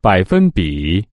百分比。